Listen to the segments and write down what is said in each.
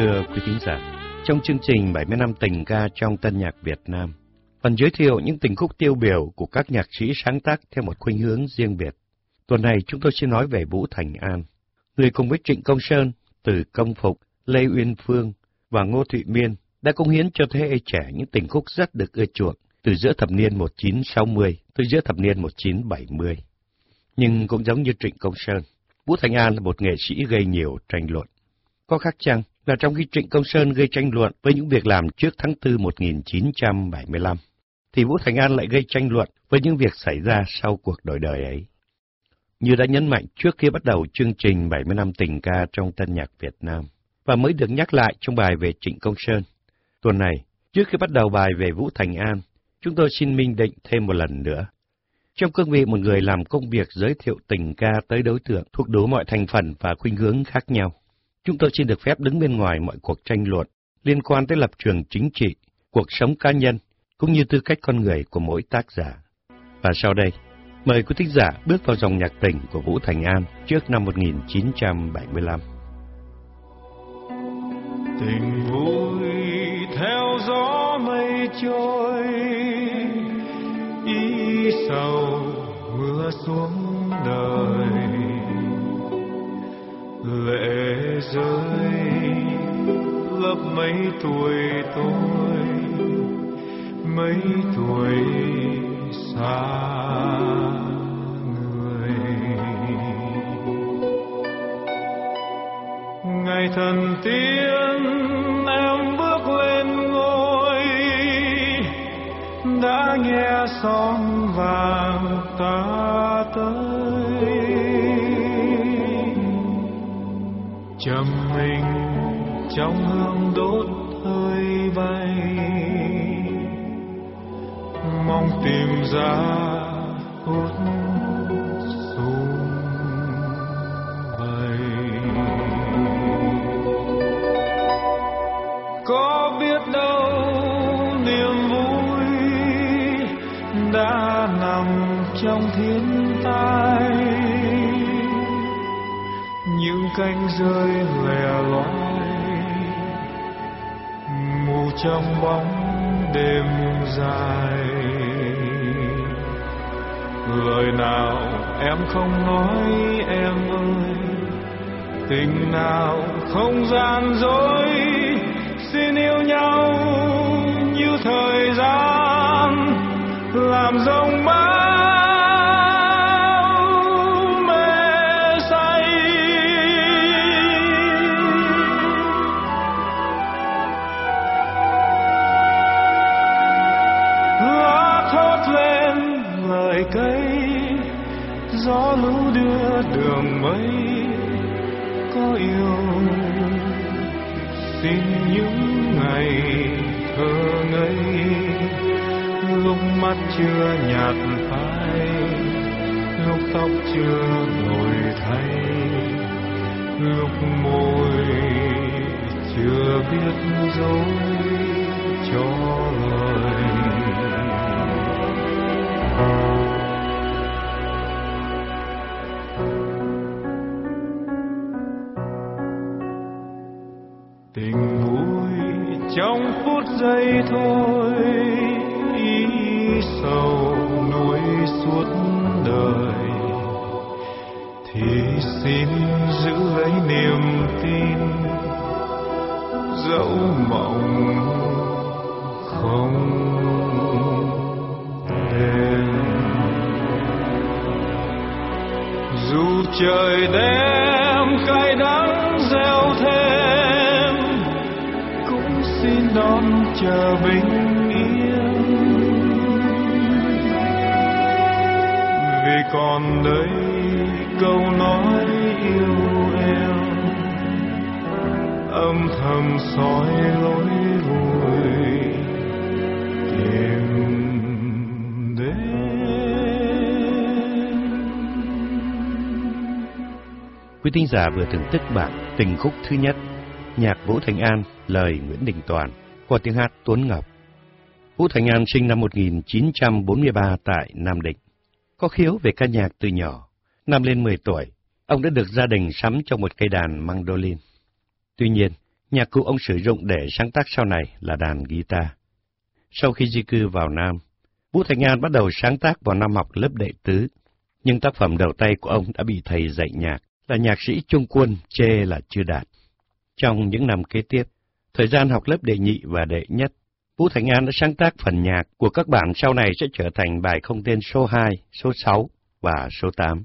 thưa quý thính giả, trong chương trình 70 năm tình ca trong tân nhạc Việt Nam, phần giới thiệu những tình khúc tiêu biểu của các nhạc sĩ sáng tác theo một khuynh hướng riêng biệt. Tuần này chúng tôi sẽ nói về Vũ Thành An, người cùng với Trịnh Công Sơn, Từ Công Phục, Lê Uyên Phương và Ngô Thụy Miên đã công hiến cho thế hệ trẻ những tình khúc rất được ưa chuộng từ giữa thập niên 1960 tới giữa thập niên 1970. Nhưng cũng giống như Trịnh Công Sơn, Vũ Thành An là một nghệ sĩ gây nhiều tranh luận. Có khác chăng là trong khi Trịnh Công Sơn gây tranh luận với những việc làm trước tháng 4 1975, thì Vũ Thành An lại gây tranh luận với những việc xảy ra sau cuộc đổi đời ấy. Như đã nhấn mạnh trước khi bắt đầu chương trình 70 năm tình ca trong tân nhạc Việt Nam, và mới được nhắc lại trong bài về Trịnh Công Sơn. Tuần này, trước khi bắt đầu bài về Vũ Thành An, chúng tôi xin minh định thêm một lần nữa. Trong cương vị một người làm công việc giới thiệu tình ca tới đối tượng thuộc đủ mọi thành phần và khuynh hướng khác nhau, chúng tôi xin được phép đứng bên ngoài mọi cuộc tranh luận liên quan tới lập trường chính trị, cuộc sống cá nhân, cũng như tư cách con người của mỗi tác giả. Và sau đây, mời quý thính giả bước vào dòng nhạc tình của Vũ Thành An trước năm 1975. Tình vui theo gió mây trôi, ý sầu mưa xuống đời, lệ rơi lấp mấy tuổi tôi, mấy tuổi xa người. Ngày thần tiên em bước lên ngôi đã nghe son vàng ta trầm mình trong hương đốt hơi bay. Mong tìm ra cánh rơi lẻ loi, mù trong bóng đêm dài. Lời nào em không nói em ơi, tình nào không gian dối. Xin yêu nhau như thời gian, làm dòng bao đường có yêu, xin những ngày thơ ngây. Lúc mắt chưa nhạt phai, lúc tóc chưa đổi thay, lúc môi chưa biết dối cho lời. Giây thôi, ý sầu nuối suốt đời. Thì xin giữ lấy niềm tin, dẫu mộng không đêm. Dù trời đêm bình yên. Vì còn đây câu nói yêu em âm thầm soi lối vui tìm đến. Quý thính giả vừa thưởng thức bản tình khúc thứ nhất, nhạc Vũ Thành An, lời Nguyễn Đình Toàn, qua tiếng hát Tuấn Ngọc. Vũ Thành An sinh năm 1943 tại Nam Định. Có khiếu về ca nhạc từ nhỏ. Năm lên 10 tuổi, ông đã được gia đình sắm cho một cây đàn mandolin. Tuy nhiên, Nhạc cụ ông sử dụng để sáng tác sau này là đàn guitar. Sau khi di cư vào Nam, Vũ Thành An bắt đầu sáng tác vào năm học lớp đệ tứ, nhưng tác phẩm đầu tay của ông đã bị thầy dạy nhạc là nhạc sĩ Trung Quân chê là chưa đạt. Trong những năm kế tiếp, thời gian học lớp đệ nhị và đệ nhất, Vũ Thành An đã sáng tác phần nhạc của các bản sau này sẽ trở thành bài không tên số 2, số 6 và số 8.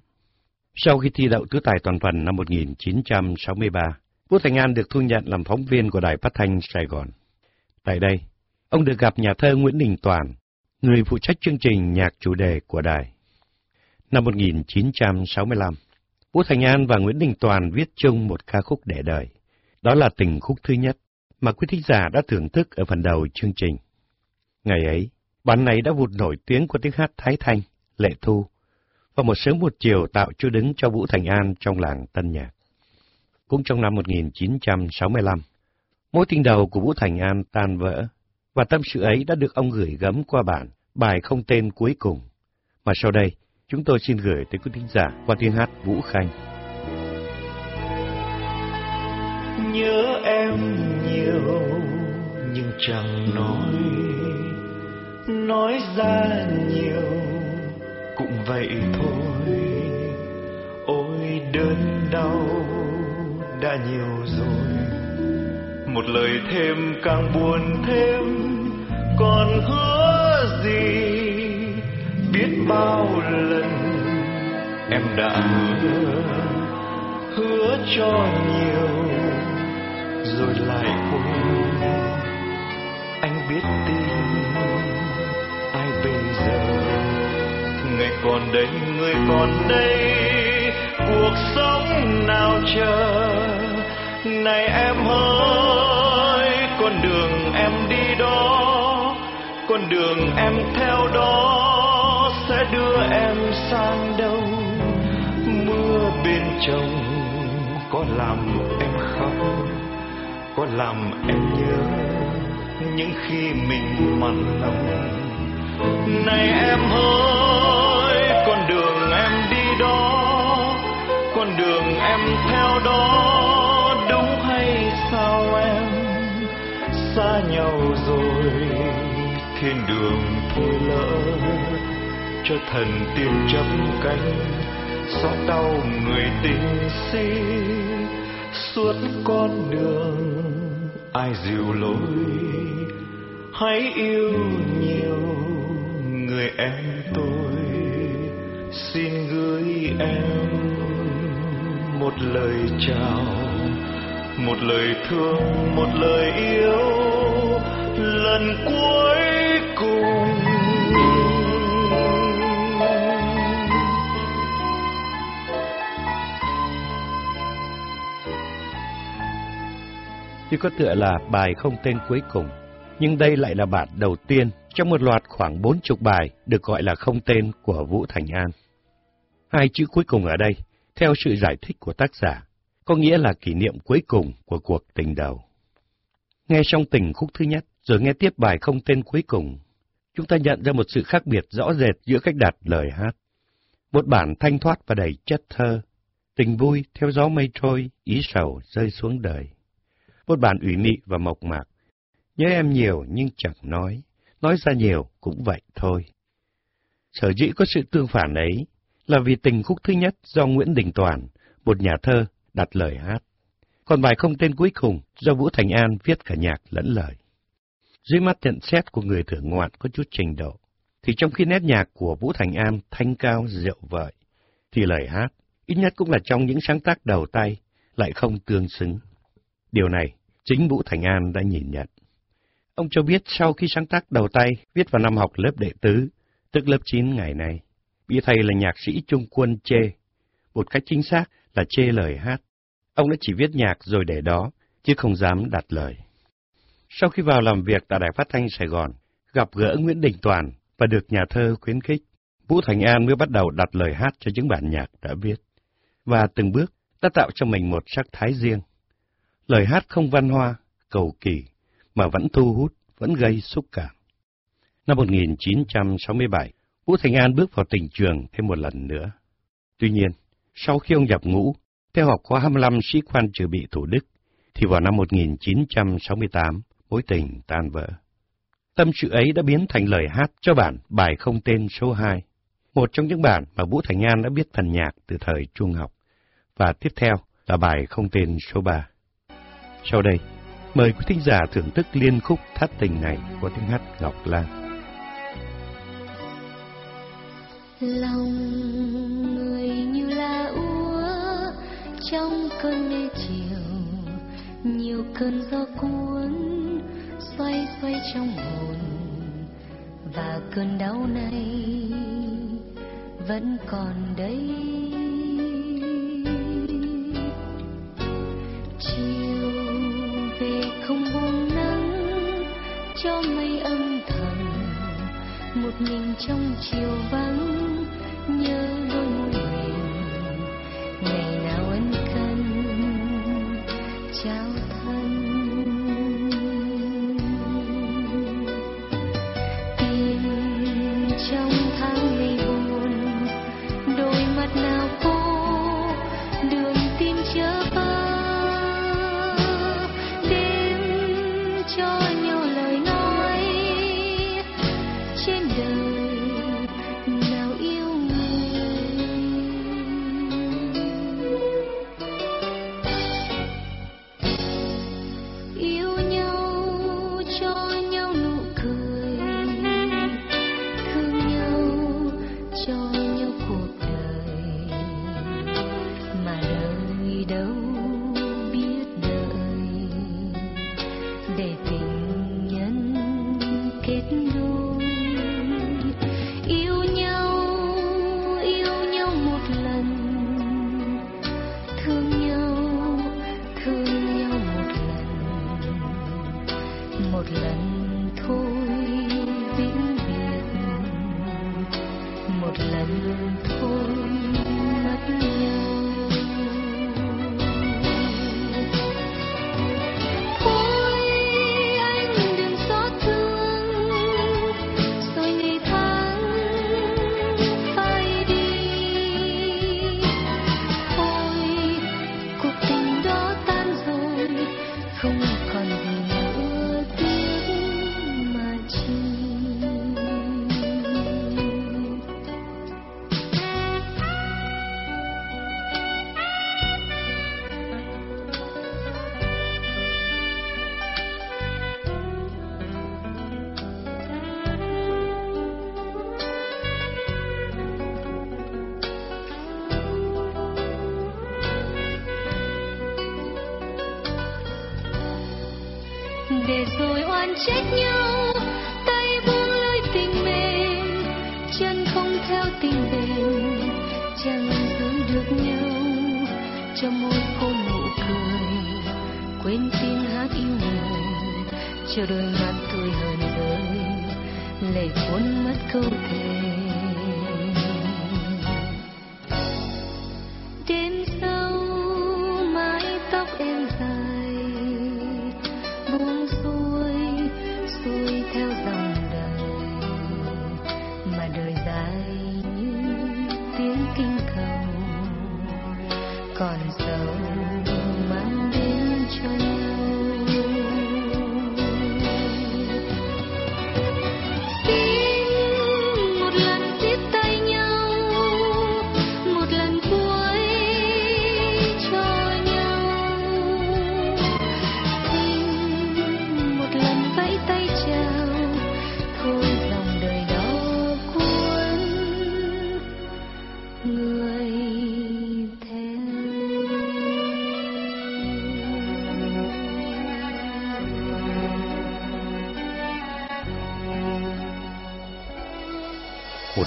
Sau khi thi đậu tứ tài toàn phần năm 1963, Vũ Thành An được thu nhận làm phóng viên của Đài Phát thanh Sài Gòn. Tại đây, ông được gặp nhà thơ Nguyễn Đình Toàn, người phụ trách chương trình nhạc chủ đề của đài. Năm 1965, Vũ Thành An và Nguyễn Đình Toàn viết chung một ca khúc để đời. Đó là tình khúc thứ nhất mà quý thính giả đã thưởng thức ở phần đầu chương trình. Ngày ấy, bản này đã vụt nổi tiếng của tiếng hát Thái Thanh, Lệ Thu, và một sớm một chiều tạo chỗ đứng cho Vũ Thành An trong làng Tân Nhạc. Cũng trong năm 1965, mối tình đầu của Vũ Thành An tan vỡ, và tâm sự ấy đã được ông gửi gắm qua bản bài không tên cuối cùng, mà sau đây chúng tôi xin gửi tới quý thính giả qua tiếng hát Vũ Khanh. Nhớ em nhiều nhưng chẳng nói, nói ra nhiều. Cũng vậy thôi. Ôi đớn đau đã nhiều rồi, một lời thêm càng buồn thêm, còn hứa gì? Biết bao lần em đã hứa hứa cho nhiều rồi lại quên. Anh biết tin ai bây giờ? Ngày còn đây, người còn đây. Cuộc sống nào chờ? Này em ơi, con đường em đi đó, con đường em theo đó sẽ đưa em sang đâu? Mưa bên chồng có làm có làm em nhớ những khi mình mặn lòng này em ơi, con đường em đi đó, con đường em theo đó, đúng hay sao em? Xa nhau rồi, thiên đường thôi lỡ cho thần tiên chấp cánh. Xót đau người tình si, suốt con đường ai dìu lối, hãy yêu nhiều người em tôi. Xin gửi em một lời chào, một lời thương, một lời yêu. Lần cuối Tuy có tựa là bài không tên cuối cùng, nhưng đây lại là bản đầu tiên trong một loạt khoảng bốn chục bài được gọi là không tên của Vũ Thành An. Hai chữ cuối cùng ở đây, theo sự giải thích của tác giả, có nghĩa là kỷ niệm cuối cùng của cuộc tình đầu. Nghe xong tình khúc thứ nhất, rồi nghe tiếp bài không tên cuối cùng, chúng ta nhận ra một sự khác biệt rõ rệt giữa cách đặt lời hát. Một bản thanh thoát và đầy chất thơ, tình vui theo gió mây trôi, ý sầu rơi xuống đời một bàn ủy mị và mộc mạc. Nhớ em nhiều nhưng chẳng nói, nói ra nhiều cũng vậy thôi. Sở dĩ có sự tương phản ấy là vì tình khúc thứ nhất do Nguyễn Đình Toàn, một nhà thơ, đặt lời hát. Còn bài không tên cuối cùng do Vũ Thành An viết cả nhạc lẫn lời. Dưới mắt nhận xét của người thưởng ngoạn có chút trình độ, thì trong khi nét nhạc của Vũ Thành An thanh cao rượu vợi, thì lời hát, ít nhất cũng là trong những sáng tác đầu tay, lại không tương xứng. Điều này, chính Vũ Thành An đã nhìn nhận. Ông cho biết sau khi sáng tác đầu tay, viết vào năm học lớp đệ tứ, tức lớp 9 ngày này, bị thầy là nhạc sĩ Trung Quân chê. Một cách chính xác là chê lời hát. Ông đã chỉ viết nhạc rồi để đó, chứ không dám đặt lời. Sau khi vào làm việc tại Đài Phát Thanh Sài Gòn, gặp gỡ Nguyễn Đình Toàn và được nhà thơ khuyến khích, Vũ Thành An mới bắt đầu đặt lời hát cho những bản nhạc đã viết. Và từng bước đã tạo cho mình một sắc thái riêng. Lời hát không văn hoa, cầu kỳ, mà vẫn thu hút, vẫn gây xúc cảm. Năm 1967, Vũ Thành An bước vào tình trường thêm một lần nữa. Tuy nhiên, sau khi ông nhập ngũ, theo học khóa 25 sĩ quan trừ bị Thủ Đức, thì vào năm 1968, mối tình tan vỡ. Tâm sự ấy đã biến thành lời hát cho bản bài không tên số 2, một trong những bản mà Vũ Thành An đã biết thần nhạc từ thời trung học. Và tiếp theo là bài không tên số 3. Sau đây, mời quý thính giả thưởng thức liên khúc thắt tình này của tiếng hát Ngọc Lan. Lòng người như là úa trong cơn mê chiều, nhiều cơn gió cuốn xoay xoay trong hồn và cơn đau này vẫn còn đây chiều cho mây âm thầm một mình trong chiều vắng. Cho môi cô nụ cười. Quên tiếng hát yêu người, chờ đôi mắt tôi hờn rơi. Lệ cuốn mất câu thề.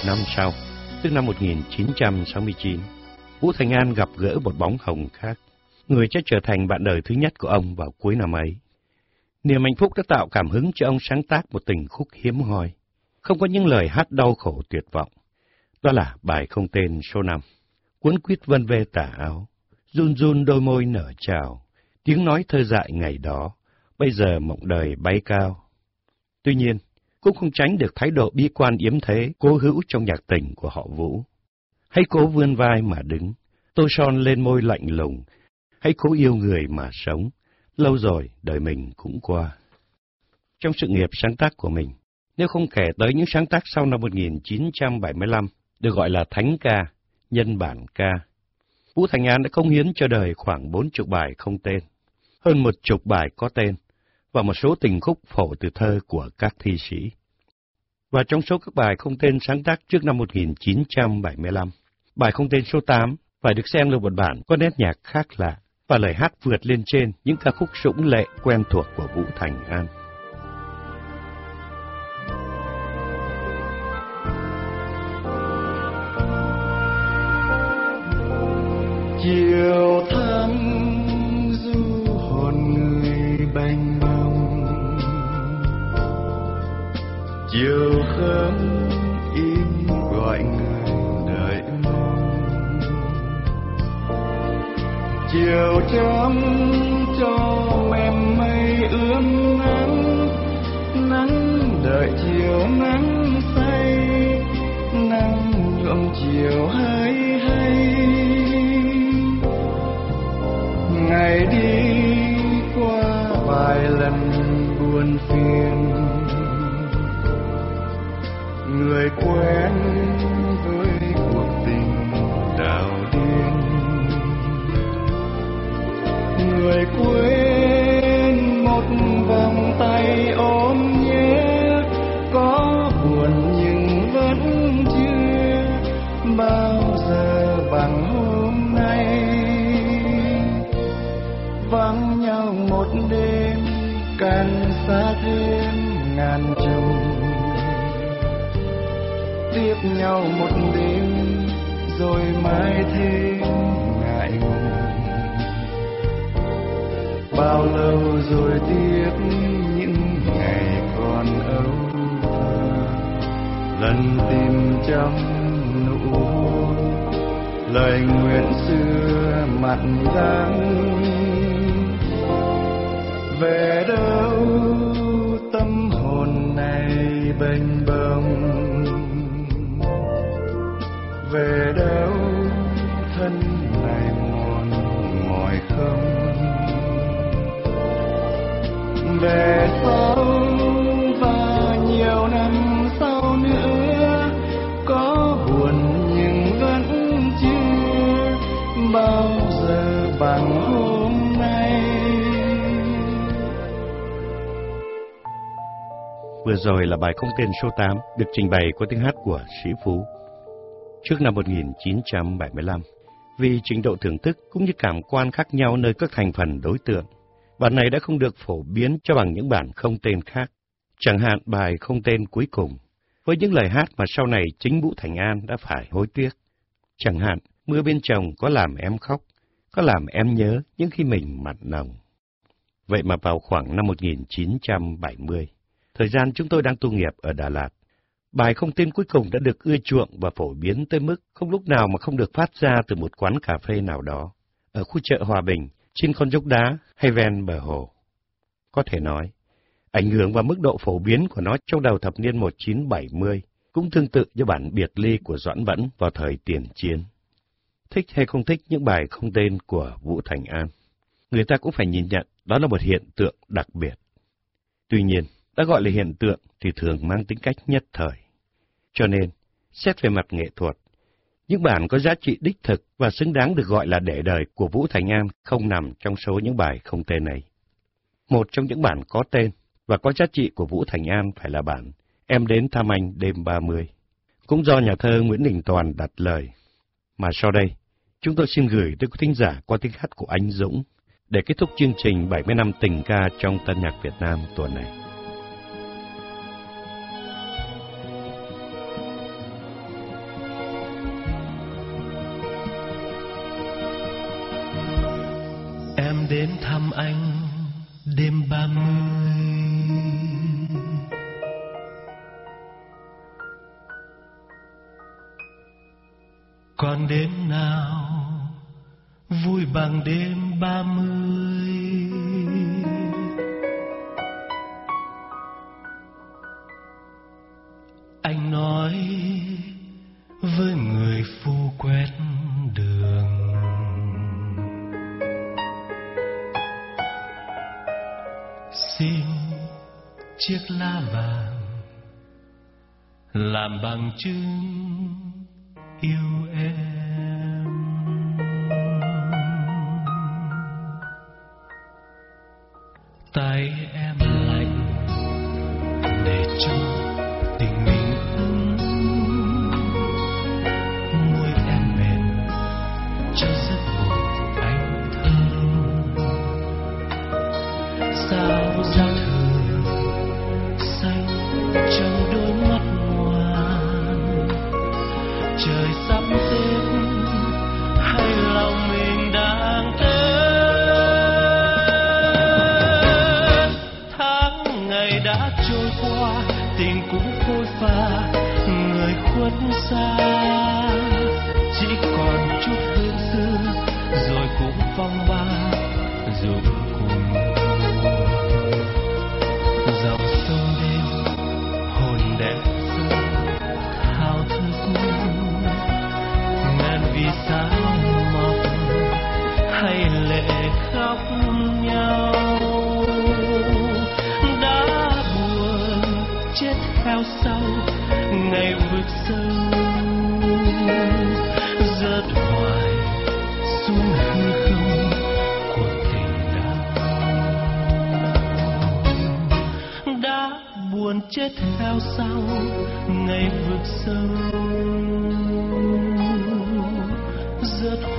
Năm sau, tức năm 1969, Vũ Thành An gặp gỡ một bóng hồng khác, người sẽ trở thành bạn đời thứ nhất của ông vào cuối năm ấy. Niềm hạnh phúc đã tạo cảm hứng cho ông sáng tác một tình khúc hiếm hoi, không có những lời hát đau khổ tuyệt vọng. Đó là bài không tên số 5. Cuốn quýt vân vê tả áo, run run đôi môi nở trào, tiếng nói thơ dại ngày đó, bây giờ mộng đời bay cao. Tuy nhiên, cũng không tránh được thái độ bi quan yếm thế, cố hữu trong nhạc tình của họ Vũ. Hãy cố vươn vai mà đứng, tô son lên môi lạnh lùng, hãy cố yêu người mà sống, lâu rồi đời mình cũng qua. Trong sự nghiệp sáng tác của mình, nếu không kể tới những sáng tác sau năm 1975, được gọi là thánh ca, nhân bản ca, Vũ Thành An đã công hiến cho đời khoảng bốn chục bài không tên, hơn một chục bài có tên, và một số tình khúc phổ từ thơ của các thi sĩ. Và trong số các bài không tên sáng tác trước năm 1975, bài không tên số 8 phải được xem là một bản có nét nhạc khác lạ và lời hát vượt lên trên những ca khúc sũng lệ quen thuộc của Vũ Thành An. chiều thơ chiều khớm im gọi người đợi mong. Chiều chấm cho mềm mây ướm nắng nắng đợi chiều nắng say, nắng nhuộm chiều hay hay. Ngày đi qua vài lần buồn phiền người quen với cuộc tình đào điên. Người quên một vòng tay ôm nhé, có buồn nhưng vẫn chưa bao giờ bằng hôm nay. Vắng nhau một đêm càng xa thêm ngàn trùng tiếp nhau một đêm, rồi mai thêm ngại ngùng. Bao lâu rồi tiếc những ngày còn âu thơ. Lần tìm trong nụ hôn, lời nguyện xưa mặn đắng về đâu tâm hồn này bềnh bồng? Về đâu, thân này mòn mỏi không về sau và nhiều năm sau nữa, có buồn nhưng vẫn chưa bao giờ bằng hôm nay Vừa rồi là bài không tên số 8 được trình bày qua tiếng hát của Sĩ Phú. Trước năm 1975, vì trình độ thưởng thức cũng như cảm quan khác nhau nơi các thành phần đối tượng, bản này đã không được phổ biến cho bằng những bản không tên khác. Chẳng hạn bài không tên cuối cùng, với những lời hát mà sau này chính Vũ Thành An đã phải hối tiếc. Chẳng hạn, mưa bên chồng có làm em khóc, có làm em nhớ những khi mình mặn nồng. Vậy mà vào khoảng năm 1970, thời gian chúng tôi đang tu nghiệp ở Đà Lạt, bài không tên cuối cùng đã được ưa chuộng và phổ biến tới mức không lúc nào mà không được phát ra từ một quán cà phê nào đó, ở khu chợ Hòa Bình, trên con dốc đá hay ven bờ hồ. Có thể nói, ảnh hưởng và mức độ phổ biến của nó trong đầu thập niên 1970 cũng tương tự như bản biệt ly của Doãn Vẫn vào thời tiền chiến. Thích hay không thích những bài không tên của Vũ Thành An, người ta cũng phải nhìn nhận đó là một hiện tượng đặc biệt. Tuy nhiên, đã gọi là hiện tượng thì thường mang tính cách nhất thời. Cho nên, xét về mặt nghệ thuật, những bản có giá trị đích thực và xứng đáng được gọi là để đời của Vũ Thành An không nằm trong số những bài không tên này. Một trong những bản có tên và có giá trị của Vũ Thành An phải là bản Em đến thăm anh đêm 30, cũng do nhà thơ Nguyễn Đình Toàn đặt lời. Mà sau đây, chúng tôi xin gửi tới quý thính giả qua tiếng hát của anh Dũng để kết thúc chương trình 70 năm tình ca trong tân nhạc Việt Nam tuần này. Đến thăm anh đêm ba mươi. Còn đêm nào vui bằng đêm người buồn chết theo sau ngày vượt sâu rớt